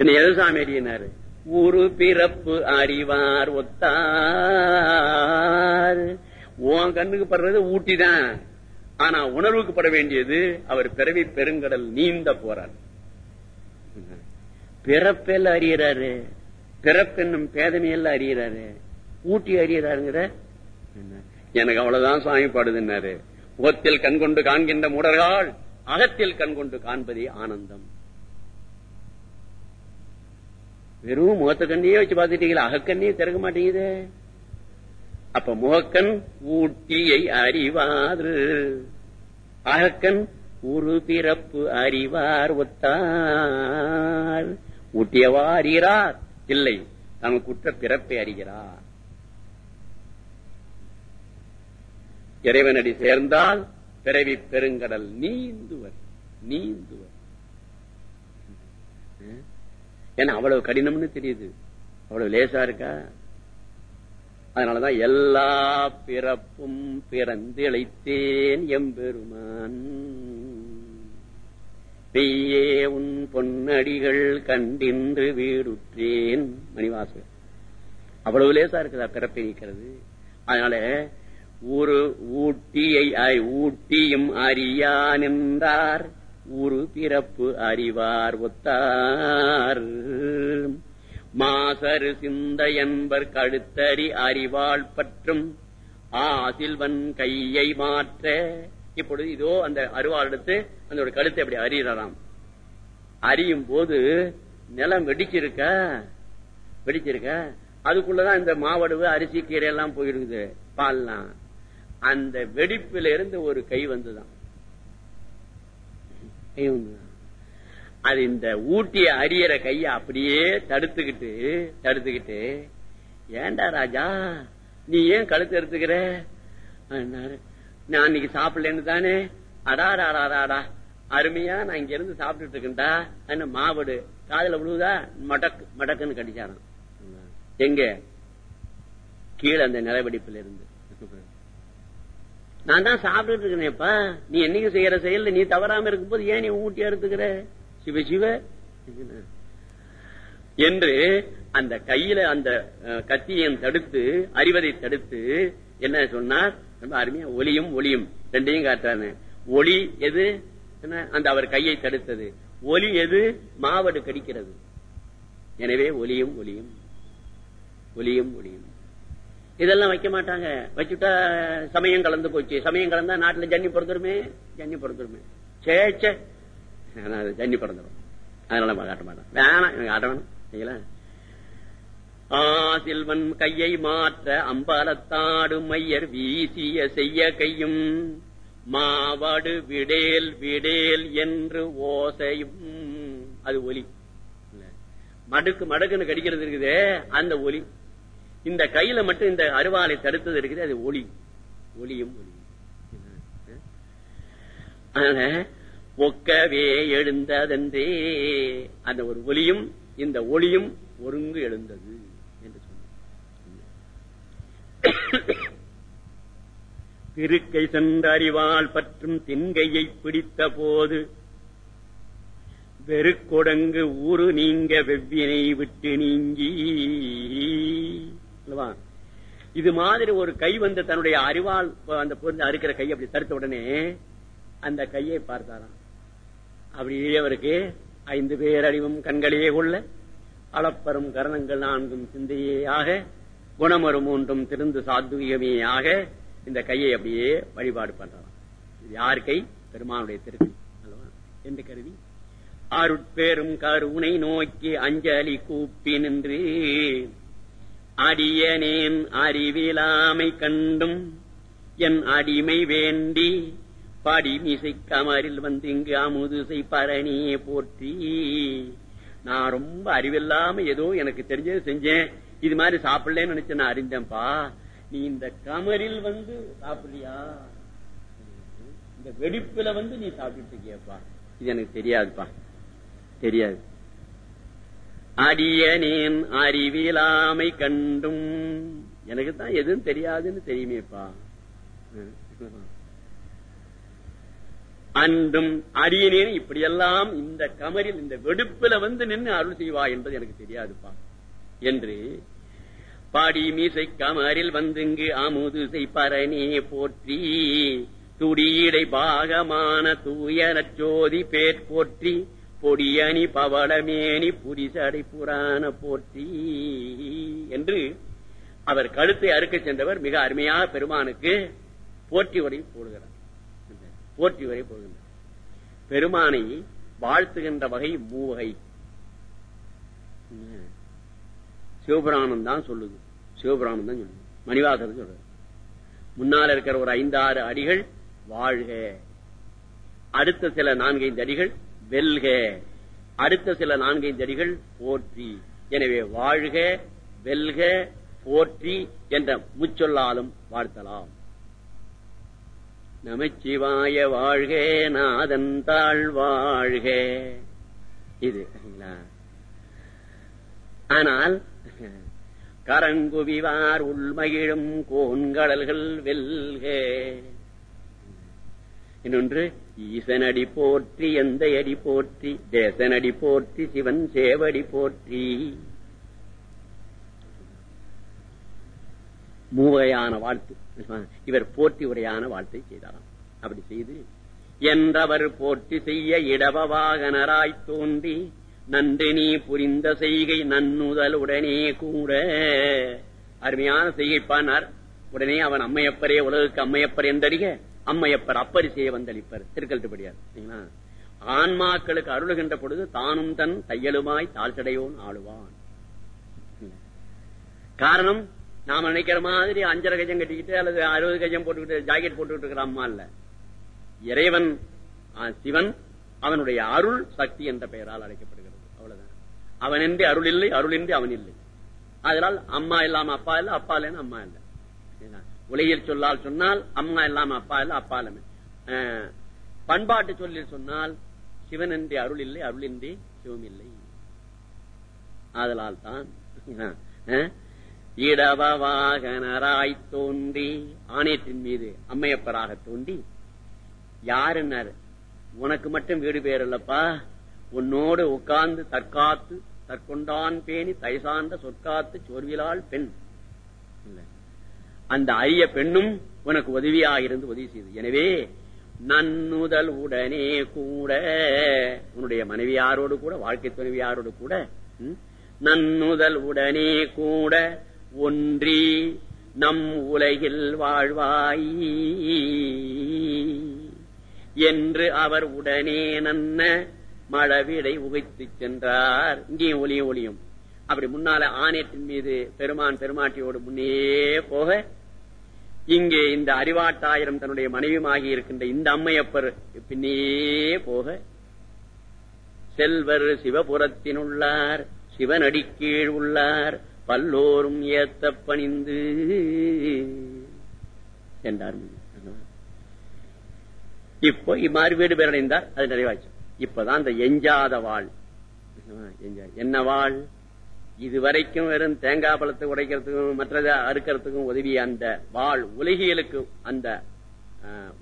என்ன எது சாமி அறியினாரு ஒரு பிறப்பு அறிவார் ஒத்தார் உன் கண்ணுக்கு படுறது ஊட்டிதான் ஆனா உணர்வுக்கு பட வேண்டியது அவர் பிறவி பெருங்கடல் நீந்த போறார் பிறப்பெல்லாம் அறியறாரு பிறப்பென்னும் பேதமையெல்லாம் அறியறாரு ஊட்டி அறியறாருங்கிற எனக்கு அவ்வளவுதான் சாமி பாடுதுன்னாரு முகத்தில் கண்கொண்டு காண்கின்ற முடர்கள் அகத்தில் கண்கொண்டு காண்பதே ஆனந்தம் வெறும் முகத்த கண்ணியே வச்சு பார்த்துட்டீங்களா? அகக்கண்ணியே திறக்க மாட்டேங்குது. அப்ப முகக்கண் ஊட்டியை அறிவாரு. அகக்கண் ஒரு பிறப்பு அறிவார் ஒத்தார். ஊட்டியவா அறிகிறார் இல்லை தமக்கு குற்ற பிறப்பை அறிகிறார். இறைவனடி சேர்ந்தால் பிறவி பெருங்கடல் நீந்துவர். நீந்துவர். ஏன்னா அவ்வளவு கடினம்னு தெரியுது. அவ்வளவு லேசா இருக்கா? அதனாலதான் எல்லா பிறப்பும் பிறந்து இழைத்தேன் எம்பெருமான். பெய்யே உன் பொன்னடிகள் கண்டின்று வீடுற்றேன் மணிவாசு. அவ்வளவு லேசா இருக்குதா பிறப்பை நீக்கிறது? அதனால ஒரு ஊட்டியை ஊட்டியும் அறியா நின்றார் உரு பிறப்பு அறிவார் ஒத்தார். மாசரு சிந்த என்பர் கழுத்தறி அறிவாள் பற்றும் ஆசில்வன் கையை மாற்ற. இப்பொழுது இதோ அந்த அருவாள் எடுத்து அந்த கழுத்தை அப்படி அறியலாம் அறியும் போது நிலம் வெடிச்சிருக்க? வெடிச்சிருக்க? அதுக்குள்ளதான் இந்த மாவடுவு அரிசி கீரை எல்லாம் போயிருக்குது பால்லாம். அந்த வெடிப்பில இருந்து ஒரு கை வந்துதான் அது இந்த ஊட்டிய அரியற கைய அப்படியே தடுத்துக்கிட்டு தடுத்துக்கிட்டு ஏண்டா ராஜா நீ ஏன் கழுத்து எடுத்துக்கிற? நான் இன்னைக்கு சாப்பிடலன்னு தானே. அடாடாடாடாடா அருமையா நான் இங்க இருந்து சாப்பிட்டுட்டு இருக்கேன்டா. என்ன மாவடு. காதல விழுவுதா? மடக்கு மடக்குன்னு கடிச்சாராம். எங்க? கீழே அந்த நிலவெடிப்புல இருந்து நான் தான் சாப்பிட்டுட்டு இருக்கேனேப்பா நீ என்னைக்கு செய்யற செயல்ல நீ தவறாம இருக்கும்போது ஏன் நீ ஊட்டி எடுத்துக்கிற சிவ சிவ. என்று அந்த கையில அந்த கத்தியம் தடுத்து அறிவதை தடுத்து என்ன சொன்னார்? ரொம்ப அருமையா ஒளியும் ஒளியும். ரெண்டையும் காட்டுறாரு. ஒளி எது? அந்த அவர் கையை தடுத்தது. ஒலி எது? மாவடு கடிக்கிறது. எனவே ஒலியும் ஒலியும் ஒலியும் ஒலியும் இதெல்லாம் வைக்க மாட்டாங்க. வச்சுட்டா சமயம் கலந்து போச்சு. சமயம் கலந்தா நாட்டுல ஜன்னி பிறந்துருமே? ஜன்னி பிறந்துருமே. சேச்ச ஜன்னி பிறந்துடும் அதனால காட்ட மாட்டேன் வேணாம் எனக்கு காட்ட வேணும் சரிங்களா ஆசில்வன் கையை மாற்ற அம்பலத்தாடு மையர் வீசிய செய்ய கையும் மாவாடு விடேல் விடேல் என்று ஓசையும். அது ஒலி. மடுக்கு மடுக்குன்னு கடிக்கிறது இருக்குது அந்த ஒலி. இந்த கையில மட்டும் இந்த அருவாலை தடுத்தது இருக்குது அது ஒளி. ஒளியும் ஒளி. அதனால ஒக்கவே எழுந்ததென்றே. அந்த ஒரு ஒளியும் இந்த ஒளியும் ஒருங்கு எழுந்தது என்று சொன்ன திருக்கை சென்றறிவால் பற்றும் தின்கையை பிடித்த போது வெறுக்கொடங்கு ஊரு நீங்க வெவ்வினை விட்டு நீங்கி இது மாதிரி ஒரு கை வந்து தன்னுடைய அறிவால் அந்த பொருந்து அறுக்கிற கை அப்படி தடுத்த உடனே அந்த கையை பார்த்தாராம். அப்படியே அவருக்கு ஐந்து பேரறிவும் கண்களே கொள்ள அளப்பரும் கரணங்கள் நான்கும் சிந்தையாக குணமரும் ஒன்றும் திருந்து சாத்வீகமே ஆக இந்த கையை அப்படியே வழிபாடு பண்றாராம். இது யார் கை? பெருமானுடைய திருக்கை என்று கருதி அருட்பெரும் கருணை நோக்கி அஞ்சலி கூப்பி நின்று அடியனேன் அறிவிலாமை கண்டும் என் அடிமை வேண்டி படிமிசை கமரில் வந்து இங்கு அமுதுசை பரணியை போற்றி. நான் ரொம்ப அறிவில்லாம ஏதோ எனக்கு தெரிஞ்சது செஞ்சேன். இது மாதிரி சாப்பிடலன்னு நினைச்சு நான் அறிந்தேன்ப்பா. நீ இந்த கமரில் வந்து சாப்பிடலையா இந்த வெடிப்புல வந்து நீ சாப்பிட்டு இருக்கியப்பா? இது எனக்கு தெரியாதுப்பா. தெரியாது. அடியனேன் அறிவிலாமை கண்டும். எனக்கு தான் எதுவும் தெரியாதுன்னு தெரியுமேப்பா. அன்றும் அடியனேன் இப்படியெல்லாம் இந்த கமரில் இந்த வெடுப்புல வந்து நின்று அருள் செய்வா என்பது எனக்கு தெரியாதுப்பா. என்று பாடி மீசை கமரில் வந்துங்கு அமுது செய்ப்பரணே போற்றி துடியடை பாகமான தூயரச் சோதி பேர் போற்றி பொடியணி பவளமேனி புரிசடை புராண போற்றி என்று அவர் கழுத்தை அறுக்க சென்றவர் மிக அருமையாக பெருமானுக்கு போற்றி உரை போடுகிறார். போற்றி உரை போடுகின்றார் பெருமானை வாழ்த்துகின்ற வகை மூவகை. சிவபுராணம் தான் சொல்லுது. சிவபுராணம் தான் சொல்லுது. மணிவாசர் சொல்றது முன்னால் இருக்கிற ஒரு ஐந்தாறு அடிகள் வாழ்க. அடுத்த சில நான்கைந்து அடிகள் வெல்க. அடுத்த சில நான்கைந்து அடிகள் போற்றி. எனவே வாழ்க வெல்க போற்றி என்ற முச்சொல்லாலும் வாழ்த்தலாம். நமச்சிவாய வாழ்க நாதன் தாழ் வாழ்க. இது ஆனால் கரங்குவிவார் உள்மகிழும் கோன்கடல்கள் வெல்க. இன்னொன்று ஈசனடி போற்றி எந்த அடி போற்றி தேசனடி போற்றி சிவன் சேவடி போற்றி. மூவையான வாழ்த்து இவர் போற்றி உரையான வாழ்த்தை செய்தாராம். அப்படி செய்து என்றவர் போற்றி செய்ய இடவவாகனராய் தோன்றி நன்று நீ புரிந்த செய்கை நன்னுதலுடனே கூட அருமையான செய்கை பானார் உடனே அவன் அம்மையப்பரே உலகுக்கு அம்மையப்பர் என்றறிக. அம்மையப்பர் அப்பரிசையை வந்தளிப்பர். திருக்கல்ட்டுப்படியார் ஆன்மாக்களுக்கு அருளுகின்ற பொழுது தானும் தன் தையலுமாய் தாழ்ச்சடையோன் ஆளுவான். காரணம் நாம நினைக்கிற மாதிரி அஞ்சரை கஜம் கட்டிக்கிட்டு அல்லது அறுபது கஜம் போட்டுக்கிட்டு ஜாக்கெட் போட்டுக்கிட்டு இருக்கிற அம்மா இல்ல. இறைவன் சிவன் அவனுடைய அருள் சக்தி என்ற பெயரால் அழைக்கப்படுகிறது. அவ்வளவுதான். அவன் அருள் இல்லை அருள் என்று அவன் இல்லை. அதனால் அம்மா இல்லாம அப்பா இல்ல அப்பா இல்லைன்னு அம்மா இல்லை. உலகில் சொல்லால் சொன்னால் அம்மா இல்லாம அப்பா இல்ல அப்பா இல்லாம பண்பாட்டு சொல்லில் சொன்னால் சிவன் என்று அருள் இல்லை அருள் என்று சிவம் இல்லை. அதனால் தான் இடவவாகனராய் தோன்றி ஆணையத்தின் மீது அம்மையப்பராக தோண்டி யாருன்னாரு உனக்கு மட்டும் வீடு பேர் இல்லப்பா. உன்னோடு உட்கார்ந்து தற்காத்து தற்கொண்டான் பேணி தைசார்ந்த சொற்காத்து சோர்விலால் பெண். இல்லை. அந்த அரிய பெண்ணும் உனக்கு உதவியாக இருந்து உதவி செய்து. எனவே நன்னுதல் உடனே கூட உன்னுடைய மனைவியாரோடு கூட வாழ்க்கை துணைவியாரோடு கூட நன்னுதல் உடனே கூட ஒன்றி நம் உலகில் வாழ்வாய். என்று அவர் உடனே நன்ன மழவிடை உகைத்து சென்றார். இங்கேயும் ஒளியும் ஒளியும். அப்படி முன்னால ஆணையத்தின் மீது பெருமான் பெருமாட்டியோடு முன்னே போக இங்கே இந்த அறிவாட்டாயிரம் தன்னுடைய மனைவியுமாகி இருக்கின்ற இந்த அம்மையப்பர் பின்னே போக. செல்வர் சிவபுரத்தினுள்ளார் சிவனடி கீழ் உள்ளார் பல்லோரும் ஏத்த பணிந்து என்றார் இப்போ இம்மாறு வீடு பேரடைந்தார் அது நிறைவாச்சு இப்பதான் அந்த எஞ்சாத வாழ். என்ன வாழ் இதுவரைக்கும் வெறும் தேங்காய் பழத்தை உடைக்கிறதுக்கும் மற்றதை அறுக்கிறதுக்கும் உதவிய அந்த வாழ் உலகியலுக்கும் அந்த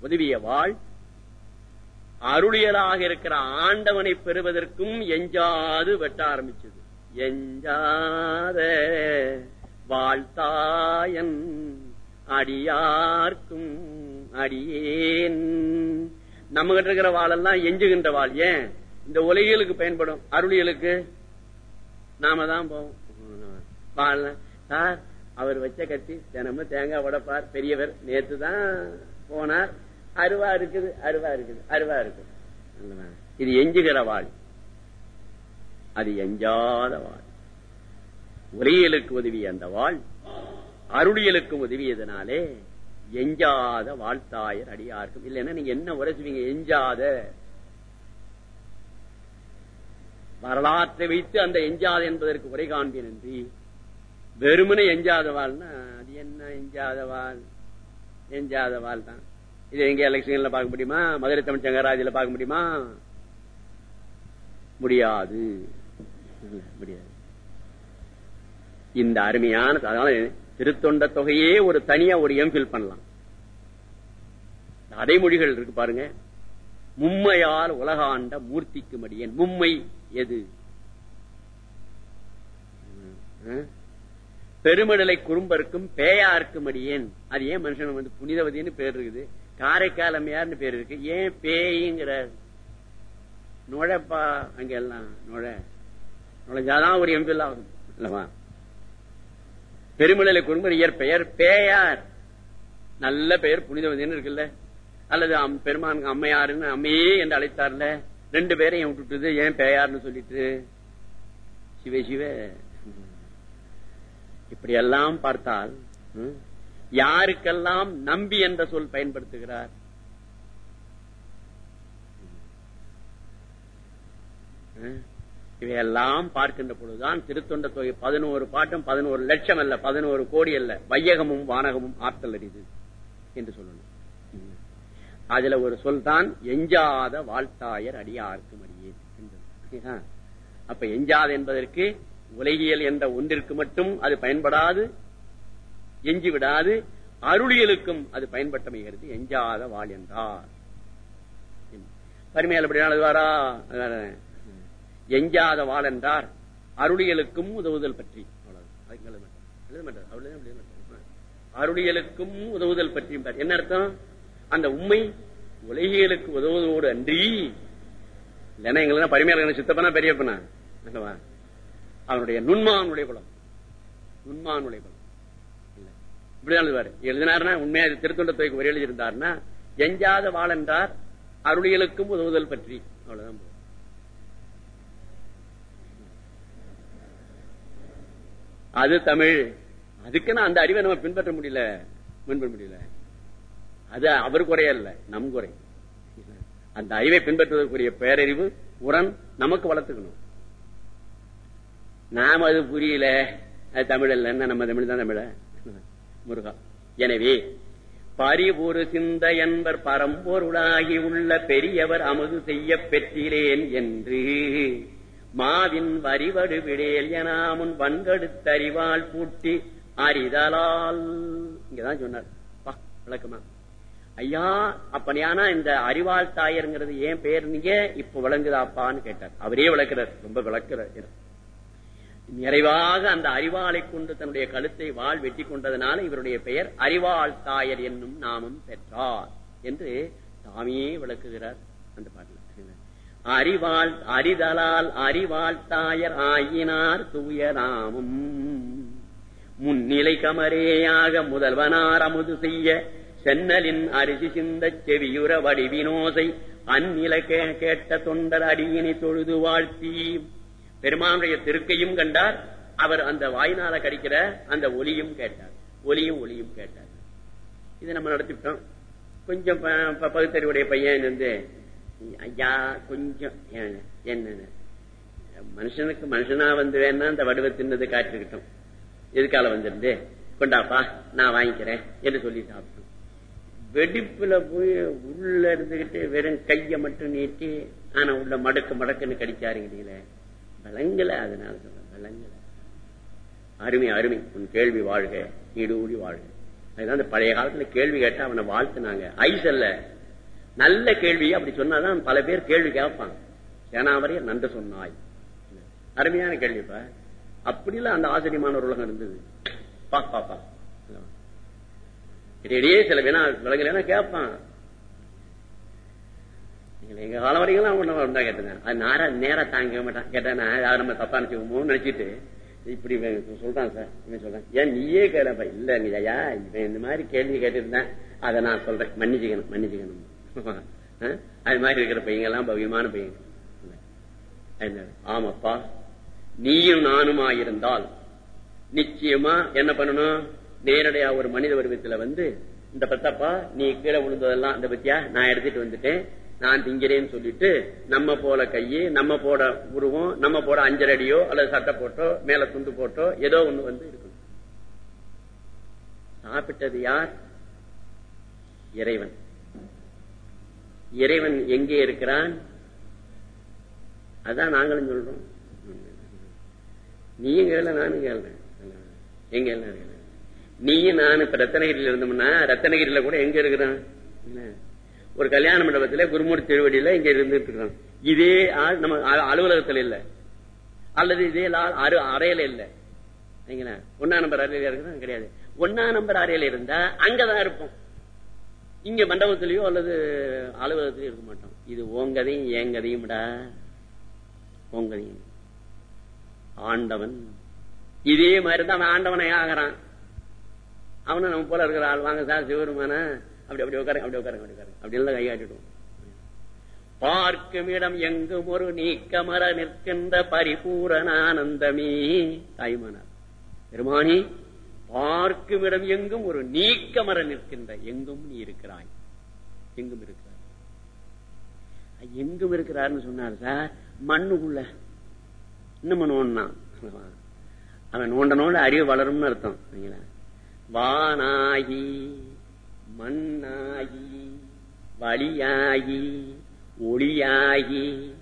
உதவிய வாழ் அருளியலாக இருக்கிற ஆண்டவனை பெறுவதற்கும் எஞ்சாது வெட்ட ஆரம்பிச்சது. எஞ்சாத வாழ்த்தாயன் அடியார்க்கும் அடியேன். நம்ம கிட்ட இருக்கிற வாழெல்லாம் எஞ்சுகின்ற வாழ் ஏன்? இந்த உலகியலுக்கு பயன்படும். அருளியலுக்கு? நாம தான் போவோம். சார் அவர் வச்ச கத்தி தினமும் தேங்காய் உடப்பார். பெரியவர் நேத்து தான் போனார். அருவா இருக்குது அருவா இருக்குது அருவா இருக்குது. இது எஞ்சுகிற வாழ் அது எஞ்சாத வாழ் உரையலுக்கு உதவிய அந்த வாழ் அருளியலுக்கு உதவியதுனாலே எஞ்சாத வாழ்த்தாயர் அடியாருக்கும். இல்லைன்னா நீங்க என்ன உரைச்சுவீங்க எஞ்சாத. வரலாற்றை வைத்து அந்த எஞ்சாத என்பதற்கு உரை காண்பேன் என்று வெறுமனை எஞ்சாதவாள்னா அது என்ன எஞ்சாத எஞ்சாதவாள் எஞ்சாத தான். இது எங்க எலெக்ஷன்ல பார்க்க முடியுமா? மதுரை தமிழ் சங்கராஜில பார்க்க முடியுமா? முடியாது. முடியாது. இந்த அருமையான அதனால திருத்தொண்ட தொகையே ஒரு தனியா ஒரு எம்பில் பண்ணலாம். அடைமொழிகள் இருக்கு பாருங்க. மும்மையால் உலகாண்ட மூர்த்திக்கு மடியேன். மும்மை எது? ம். பெருமடலை குறும்பருக்கும் பேயாருக்கும் அடியேன். அது ஏன் மனுஷன் வந்து புனிதவதின்னு பேர் இருக்குது? காரைக்கால் அம்மையார்னு பேர் இருக்கு. ஏன் பேய்ங்கிறார்? நுழைப்பா அங்க எல்லாம் நுழை. நுழைஞ்சாதான் ஒரு எம்பி ஆகும் இல்லவா பெருமடலை குறும்பர் இயற்பெயர் பேயார். நல்ல பெயர் புனிதவதின்னு இருக்குல்ல? அல்லது அம்- பெருமான் அம்மையாருன்னு அம்மையே என்று அழைத்தார்ல? ரெண்டு பேரையும் விட்டுட்டு ஏன் பேயார்னு சொல்லிட்டு? சிவ சிவ. இப்படி எல்லாம் பார்த்தால் யாருக்கெல்லாம் நம்பி என்ற சொல் பயன்படுத்துகிறார்? இவையெல்லாம் பார்க்கின்ற பொழுதுதான் திருத்தொண்ட தொகை பதினோரு பாட்டும் பதினோரு லட்சம் அல்ல பதினோரு கோடி அல்ல வையகமும் வானகமும் ஆற்றல் அறிது என்று சொல்லணும். அதுல ஒரு சொல் தான் எஞ்சாத வாழ்த்தாயர் அடியார்க்கும் அடியே அப்ப எஞ்சாத என்பதற்கு உலகியல் என்ற ஒன்றிற்கு மட்டும் அது பயன்படாது எஞ்சி விடாது அருளியலுக்கும் அது பயன்பட்டமைகிறது எஞ்சாத வாழ் என்றார். பரிமையால் அப்படி எழுதுவாரா? எஞ்சாத வாழ் என்றார். அருளியலுக்கும் உதவுதல் பற்றி. அவ்வளவு அருளியலுக்கும் உதவுதல் பற்றி என்ன அர்த்தம்? அந்த உண்மை உலகியலுக்கு உதவுவதோடு அன்றி இல்லைன்னா எங்களுக்கு பரிமையாளர் சித்தப்பனா பெரியப்பனா அல்லவா? அவனுடைய நுண்மானுடைய குலம். நுண்மானுடைய குலம். இல்ல. இப்படிதான் எழுதுவாரு. எழுதினார்னா உண்மையா இது திருத்தொண்ட தொகைக்கு ஒரு எழுதியிருந்தார்னா எஞ்சாத வாழென்றார் அருளியலுக்கும் உதவுதல் பற்றி. அவ்வளவுதான் அது தமிழ். அதுக்குன்னு அந்த அறிவை நம்ம பின்பற்ற முடியல. பின்பற்ற முடியல. அது அவர் குறையல்ல நம் குறை. அந்த அறிவை பின்பற்றுவதற்குரிய பேரறிவு உரம் நமக்கு வளர்த்துக்கணும். நாம அது புரியல. அது தமிழ் இல்லைன்னா நம்ம தமிழ் தான் தமிழ? முருகா. எனவே பரிபுரு சிந்த என்பர் பரம்பொருளாகி உள்ள பெரியவர் அமுது செய்ய பெற்றிலேன் என்று. மாவின் வரிவடு விடேல் எனாமுன் வன்கடுத்தறிவால் பூட்டி அறிதலால். இங்கதான் சொன்னார். விளக்கமா? ஐயா அப்பனையானா இந்த அறிவால் தாயருங்கிறது ஏன் பேர்? நீங்க இப்ப விளங்குதாப்பான்னு கேட்டார். அவரே விளக்குறார். ரொம்ப விளக்குறார். நிறைவாக அந்த அறிவாளை கொண்டு தன்னுடைய கழுத்தை வாள் வெட்டி கொண்டதனால இவருடைய பெயர் அறிவாள் தாயர் என்னும் நாமம் பெற்றார் என்று தாமே விளக்குகிறார் அந்த பாட்டில் அறிவாள் அறிதலால் அறிவாள் தாயர் ஆயினார் தூய நாமம். முன்னிலை கமரேயாக முதல்வனார் அமுது செய்ய சென்னலின் அரிசி சிந்த செவியுற வடிவினோசை அந்நில கே- கேட்ட தொண்டர் அடியினை தொழுது வாழ்த்தி. பெருமானுடைய திருக்கையும் கண்டார். அவர் அந்த வாயினால கடிக்கிற அந்த ஒலியும் கேட்டார். ஒலியும் ஒலியும் கேட்டார். இதை நம்ம நடத்திவிட்டோம். கொஞ்சம் பகுத்தறிவுடைய பையன் வந்து ஐயா கொஞ்சம் என்ன மனுஷனுக்கு மனுஷனா வந்து வேணா அந்த வடிவ தின்னது காட்டிருக்கட்டும் எதுக்கால வந்திருந்து? கொண்டாப்பா நான் வாங்கிக்கிறேன் என்று சொல்லி சாப்பிட்டோம் வெடிப்புல போய் உள்ள இருந்துகிட்டு வெறும் கைய மட்டும் நீட்டி ஆனா உள்ள மடக்கு மடக்குன்னு கடிச்சாருங்கிறீங்களே விளங்கல அதனால சொல்ல விளங்கல அருமை அருமை. உன் கேள்வி வாழ்க நீடூழி வாழ்க. அதுதான் அந்த பழைய காலத்துல கேள்வி கேட்டா அவனை வாழ்த்துனாங்க. ஐஸ் அல்ல. நல்ல கேள்வி அப்படி சொன்னாதான் பல பேர் கேள்வி கேட்பாங்க. சேனாவரையர் நன்று சொன்னாய். அருமையான கேள்விப்பா. அப்படிலாம் அந்த ஆசிரியமான ஒரு உலகம் இருந்தது. பா பா பா. இடையிடையே சில பேனா விலங்குல கேட்பான். எங்க காலம் வரைக்கும் ஒண்ணு உண்டா கேட்டேன் அது நேரா நேரா தாங்க மாட்டான். கேட்டேன் யாரும் நம்ம தப்பா நினைச்சுக்கோமோன்னு நினைச்சிட்டு இப்படி சொல்றான் சார். இவன் சொல்றேன் ஏன் நீயே கேளப்பா? இல்ல ஐயா இவன் இந்த மாதிரி கேள்வி கேட்டிருந்தேன். அதை நான் சொல்றேன். மன்னிச்சுக்கணும் மன்னிச்சுக்கணும். அது மாதிரி இருக்கிற பையங்க எல்லாம் பவியமான பையங்க ஆமாப்பா. நீயும் நானுமா இருந்தால் நிச்சயமா என்ன பண்ணணும்? நேரடியா ஒரு மனித வடிவத்துல வந்து இந்த பத்தப்பா நீ கீழே விழுந்ததெல்லாம் அந்த பத்தியா நான் எடுத்துட்டு வந்துட்டேன். நான் திங்கிறேன்னு சொல்லிட்டு நம்ம போல கையே நம்ம போட உருவம் நம்ம போட அஞ்சரை அடியோ அல்லது சட்டை போட்டோ மேல துண்டு போட்டோ ஏதோ ஒண்ணு வந்து இருக்கணும். சாப்பிட்டது யார்? இறைவன். இறைவன் எங்கே இருக்கிறான்? அதான் நாங்களும் சொல்றோம். நீயும் கேள நானும் கேள்றேன் எங்க எல்லாம் நீயும் நானும் இப்ப ரத்தனகிரியில இருந்தோம்னா ரத்தனகிரியில கூட எங்க இருக்கிறான் ஒரு கல்யாண மண்டபத்துல குருமூர்த்தி திருவடியில இங்க இருந்துட்டு இருக்கோம் இதே ஆள் நம்ம அ- அலுவலகத்துல இல்ல. அல்லது இதே ஆள் அரு அறையில இல்ல. ஒன்னா ஒண்ணா நம்பர் அறையில இருக்கிறது கிடையாது. ஒன்னா நம்பர் அறையில இருந்தா அங்கதான் இருப்போம். இங்க மண்டபத்திலயோ அல்லது அலுவலகத்திலயோ இருக்க மாட்டோம். இது ஓங்கதையும் ஏங்கதையும்டா ஓங்கதையும் ஆண்டவன். இதே மாதிரி தான் ஆண்டவனை ஆகிறான். அவனும் நம்ம போல இருக்கிற ஆள் வாங்க சார் சிவருமான அப்படி அப்படி உட்காருங்க அப்படி உட்காருங்க அப்படி உட்காருங்க. அப்படி எல்லாம் கையாட்டிடுவோம் பார்க்கும் இடம் எங்கும் ஒரு நீக்கமர நிற்கின்ற பரிபூரணானந்தமே தாய்மானார். பெருமானி பார்க்கும் இடம் எங்கும் ஒரு நீக்கமர நிற்கின்ற எங்கும் நீ இருக்கிறாய். எங்கும் இருக்கிறாய். எங்கும் இருக்கிறாருன்னு சொன்னார் சார் மண்ணுக்குள்ள. இன்னும் நோண்டான் அவன் நோண்ட நோண்ட அறிவு வளரும்னு அர்த்தம் சரிங்களா? வானாகி மண்ணாகி வழியாகி ஒளியாகி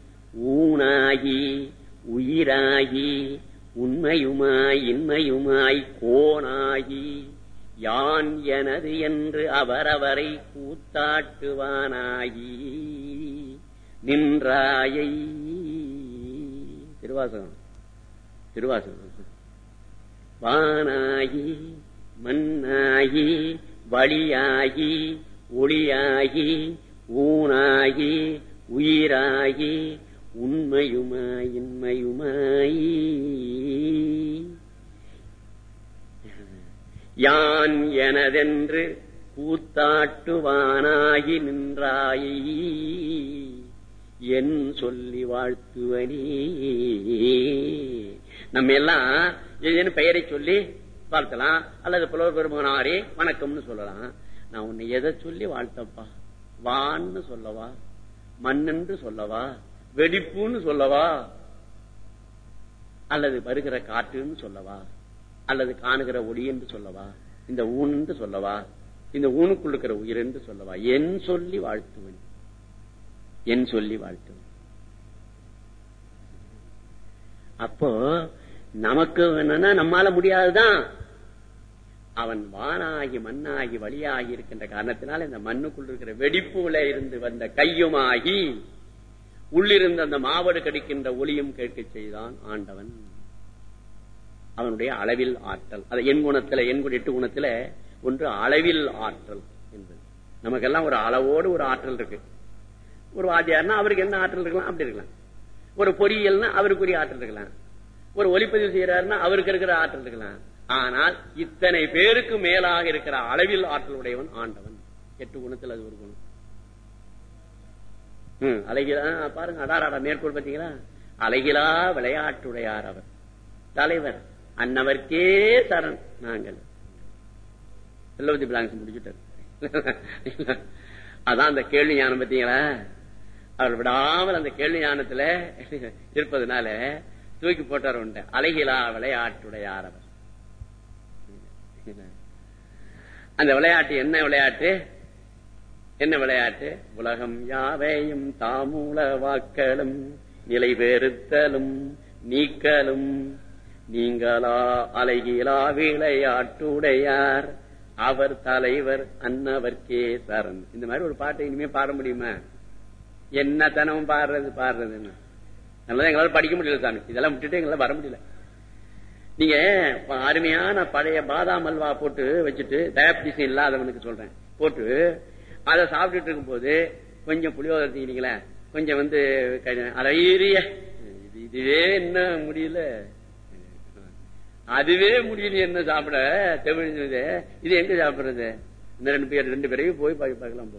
ஊனாகி உயிராகி உண்மையுமாய் இன்மையுமாய் கோணாகி யான் எனது என்று அவரவரை கூத்தாட்டுவானாகி நின்றாயை. திருவாசகம். திருவாசகம். வானாகி மண்ணாகி வழியாகி ஒளியாகி ஊனாகி உயிராகி உண்மையுமாய் இன்மையுமாய். யான் எனதென்று கூத்தாட்டுவானாகி நின்றாயை என் சொல்லி வாழ்த்துவனே. நம்ம எல்லாம் பெயரை சொல்லி வாழ்த்தலாம் அல்லது புலவர் பெருமகனாரே வணக்கம்னு சொல்லலாம். நான் உன்னை எதை சொல்லி வாழ்த்தப்பா? வான்னு சொல்லவா? மண்ணென்று சொல்லவா? வெடிப்புன்னு சொல்லவா? அல்லது வருகிற காற்றுன்னு சொல்லவா? அல்லது காணுகிற ஒளி என்று சொல்லவா? இந்த ஊன் என்று சொல்லவா? இந்த ஊனுக்குள் இருக்கிற உயிர் என்று சொல்லவா? என் சொல்லி வாழ்த்துவன். என் சொல்லி வாழ்த்துவன். அப்போ நமக்கு என்னன்னா நம்மால முடியாதுதான். அவன் வானாகி மண்ணாகி வழியாகி இருக்கின்ற காரணத்தினால் இந்த மண்ணுக்குள் இருக்கிற வெடிப்புல இருந்து வந்த கையுமாகி உள்ளிருந்த அந்த மாவடு கடிக்கின்ற ஒளியும் கேட்க செய்தான் ஆண்டவன். அவனுடைய அளவில் ஆற்றல். அது என் குணத்துல என் குண எட்டு குணத்துல ஒன்று அளவில் ஆற்றல் என்பது. நமக்கெல்லாம் ஒரு அளவோடு ஒரு ஆற்றல் இருக்கு. ஒரு வாத்தியார்னா அவருக்கு என்ன ஆற்றல் இருக்கலாம்? அப்படி இருக்கலாம். ஒரு பொறியியல்னா அவருக்குரிய ஆற்றல் இருக்கலாம். ஒரு ஒளிப்பதிவு செய்யறாருன்னா அவருக்கு இருக்கிற ஆற்றல் இருக்கலாம். ஆனால் இத்தனை பேருக்கு மேலாக இருக்கிற அளவில் ஆற்றல் உடையவன் ஆண்டவன். எட்டு குணத்தில் அது ஒரு குணம். அழகிலா பாருங்க அடாராடா மேற்கோள் பாத்தீங்களா அழகிலா விளையாட்டுடையார் அவர். தலைவர் அன்னவர்க்கே சரண் நாங்கள். செல்லவதி பிளாங்ஸ் முடிச்சுட்டார். அதான் அந்த கேள்வி ஞானம் பாத்தீங்களா அவர் விடாமல் அந்த கேள்வி ஞானத்துல இருப்பதனால தூக்கி போட்டார் உண்டு. அழகிலா விளையாட்டுடையார் அவர். அந்த விளையாட்டு என்ன விளையாட்டு? என்ன விளையாட்டு? உலகம் யாவையும் தாமூல வாக்களும் நிலை பெறுத்தலும் நீக்கலும். நீங்களா அலைகிலா விளையாட்டுடையார். அவர் தலைவர் அன்னவர்க்கே சரண் இந்த மாதிரி ஒரு பாட்டை இனிமே பாட முடியுமா? என்ன தனமும் பாடுறது பாடுறதுன்னு அதனால எங்களால படிக்க முடியல சாமி. இதெல்லாம் விட்டுட்டு எங்களால வர முடியல. நீங்க அருமையான பழைய பாதாம் அல்வா போட்டு வச்சுட்டு டயபிட்டிஸ் இல்லாதவனுக்கு சொல்றேன். போட்டு அதை சாப்பிட்டுட்டு இருக்கும்போது கொஞ்சம் புளியோதரை தீங்களா கொஞ்சம் வந்து க- இதுவே என்ன முடியல? அதுவே முடியல என்ன சாப்பிட? தெரிஞ்சது இது எங்க சாப்பிடுறது? இந்த ரெண்டு பேர் ரெண்டு பேரையும் போய் பார்க்கலாம்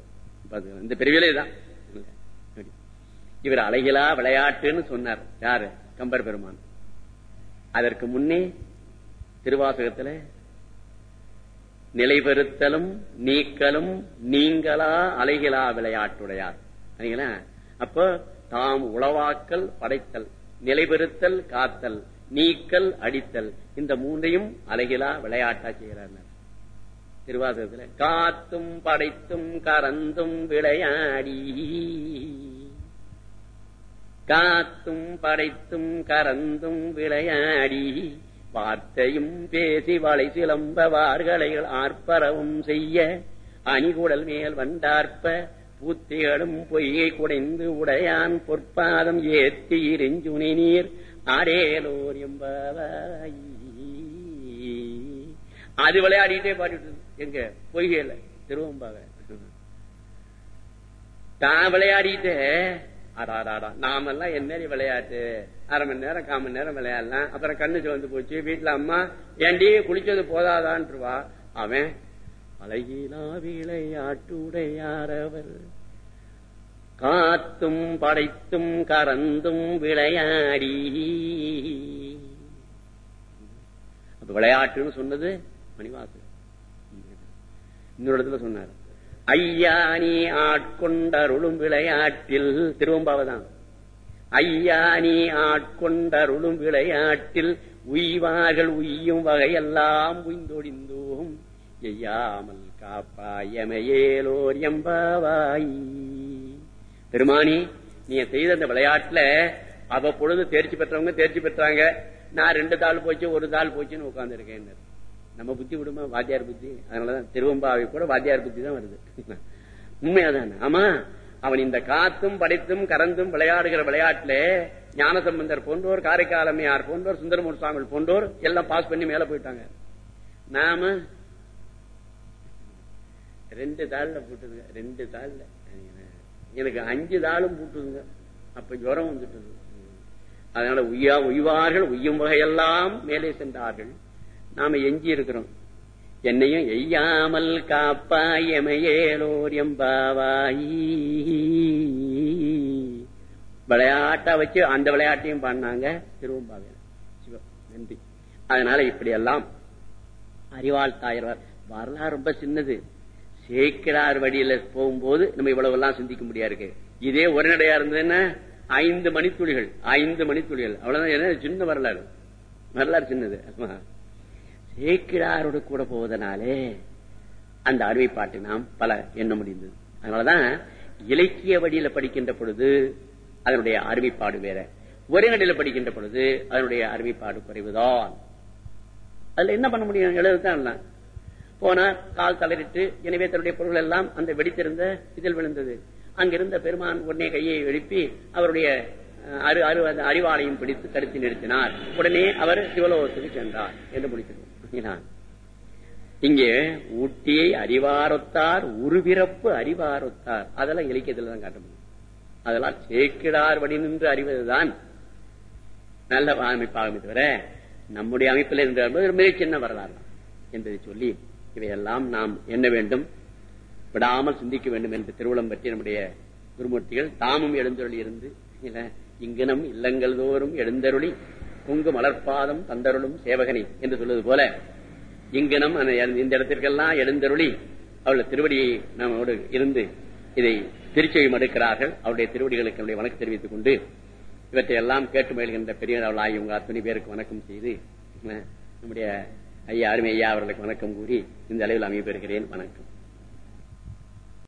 போ. இந்த பெரியவிலே தான். இவர் அழகிலா விளையாட்டுன்னு சொன்னார். யாரு? கம்பர் பெருமான். அதற்கு முன்னே திருவாசகத்துல நிலைபெறுத்தலும் நீக்கலும் நீங்களா அலைகிலா விளையாட்டுடையார். அப்ப தாம் உளவாக்கல் படைத்தல் நிலைபெறுத்தல் காத்தல் நீக்கல் அடித்தல் இந்த மூன்றையும் அழகிலா விளையாட்டா செய்கிறார். திருவாசகத்துல காத்தும் படைத்தும் கறந்தும் விளையாடி காத்தும் படைத்தும் கறந்தும் விளையாடி வார்த்தையும் பேசி வளை சிலம்ப வார்களைகள் ஆர்ப்பரவும் செய்ய அணிகுடல் மேல் வண்டார்ப்ப பூத்திகளும் பொய்யை குடைந்து உடையான் பொற்பாதம் ஏத்தி இறைஞ்சுனை நீர் ஆரேலோர் எம்பாவாய் அது விளையாடிட்டே பாடிட்டு எங்க? பொய்கையில திருவம்பாக தான் விளையாடிட்டு அடாடாடா. நாமெல்லாம் என்ன விளையாட்டு. அரை மணி நேரம் கால் மணி நேரம் விளையாடலாம். அப்புறம் கண்ணு சிவந்து போச்சு. வீட்டுல அம்மா ஏண்டி குளிச்சது போதாதான்ருவா அவன் அழகிலா விளையாட்டுடையாரவர். காத்தும் படைத்தும் கறந்தும் விளையாடி. விளையாட்டுன்னு சொன்னது மணிவாசு. இன்னொரு இடத்துல சொன்னார். ஐயா நீ ஆட்கொண்டருளும் விளையாட்டில் திருவம்பாவதான். ஐயானி நீ ஆட்கொண்டருளும் விளையாட்டில் உய்வார்கள் உய்யும் வகையெல்லாம் உய்ந்தொழிந்தோம். எய்யாமல் காப்பாயமையேலோர் எம்பாவாய். பெருமானி நீ செய்த அந்த விளையாட்டுல அவ்வப்பொழுது தேர்ச்சி பெற்றவங்க தேர்ச்சி பெற்றாங்க. நான் ரெண்டு தாள் போச்சு ஒரு தாள் போச்சுன்னு உட்கார்ந்து இருக்கேன் நம்ம புத்தி விடுமா? வாத்தியார் புத்தி. அதனாலதான் திருவம்பாவை கூட வாத்தியார் புத்தி தான் வருது. உண்மையாதான்? ஆமா. அவன் இந்த காத்தும் படைத்தும் கறந்தும் விளையாடுகிற விளையாட்டுல ஞானசம்பந்தர் போன்றோர் காரைக்காலமையார் போன்றோர் சுந்தரமூர் சுவாமி போன்றோர் எல்லாம் பாஸ் பண்ணி மேல போயிட்டாங்க. நாம ரெண்டு தாள்ல போட்டுதுங்க. ரெண்டு தாள்ல. எனக்கு அஞ்சு தாளும் போட்டுதுங்க. அப்ப ஜுரம் வந்துட்டு அதனால உய்யா உய்வார்கள் உய்யும் வகையெல்லாம் மேலே சென்றார்கள். நாம எஞ்சி இருக்கிறோம் என்னையும் எய்யாமல் காப்பாயமையேலோர் எம்பாவாயி. விளையாட்டா வச்சு அந்த விளையாட்டையும் பாடினாங்க திருவம்பாவே சிவம் நன்றி. அதனால இப்படி எல்லாம் அறிவாள் தாயர்வார் வரலாறு ரொம்ப சின்னது. சேக்கிரார் வழியில போகும்போது நம்ம இவ்வளவு எல்லாம் சிந்திக்க முடியாது இதே உடனடியா இருந்ததுன்னா ஐந்து மணித்துளிகள். ஐந்து மணித்துளிகள். அவ்வளவுதான். சின்ன வரலாறு. வரலாறு சின்னது. சேக்கிடாரோடு கூட போவதனாலே அந்த அருமைப்பாட்டை நாம் பல எண்ண முடிந்தது. அதனாலதான் இலக்கிய வழியில படிக்கின்ற பொழுது அதனுடைய அருமைப்பாடு வேற. உரைநடையில படிக்கின்ற பொழுது அதனுடைய அருமைப்பாடு குறைவுதான். அதுல என்ன பண்ண முடியும்? எழுதுதான் போனா கால் தளரிட்டு எனவே தன்னுடைய பொருள் எல்லாம் அந்த வெடித்திருந்த இதில் விழுந்தது. அங்கிருந்த பெருமான் உடனே கையை எழுப்பி அவருடைய அரு பிடித்து தடுத்து நிறுத்தினார். உடனே அவர் சிவலோகத்துக்கு சென்றார் என்று முடித்தது. இங்கே ஊட்டியை அறிவாரொத்தார் உருவிறப்பு அறிவாரொத்தார். அதெல்லாம் இலக்கியத்தில் தான் காட்ட முடியும். அதெல்லாம் சேக்கிடார் வழி நின்று அறிவதுதான் நல்ல அமைப்பாக தவிர நம்முடைய அமைப்பில் இருந்த மிக சின்ன வரலாறு என்பதை சொல்லி இவையெல்லாம் நாம் என்ன வேண்டும் விடாமல் சிந்திக்க வேண்டும் என்று திருவுளம் பற்றி நம்முடைய குருமூர்த்திகள் தாமும் எழுந்தருளி இருந்து இங்கனம் இல்லங்கள் தோறும் எழுந்தருளி குங்கு மலர்பாதம் தந்தருளும் சேவகனை என்று சொல்வது போல இங்கனம் இந்த இடத்திற்கெல்லாம் எழுந்தருளி அவள் திருவடியை நம்மோடு இருந்து இதை திருச்செவி மறுக்கிறார்கள் அவருடைய திருவடிகளுக்கு நம்முடைய வணக்கம் தெரிவித்துக் கொண்டு இவற்றை எல்லாம் கேட்டு மகிழ்கின்ற பெரியவர்கள் ஆகி உங்கள் அத்தனை பேருக்கு வணக்கம் செய்து நம்முடைய ஐயா அருமை ஐயா அவர்களுக்கு வணக்கம் கூறி இந்த அளவில் அமைய பெறுகிறேன். வணக்கம்.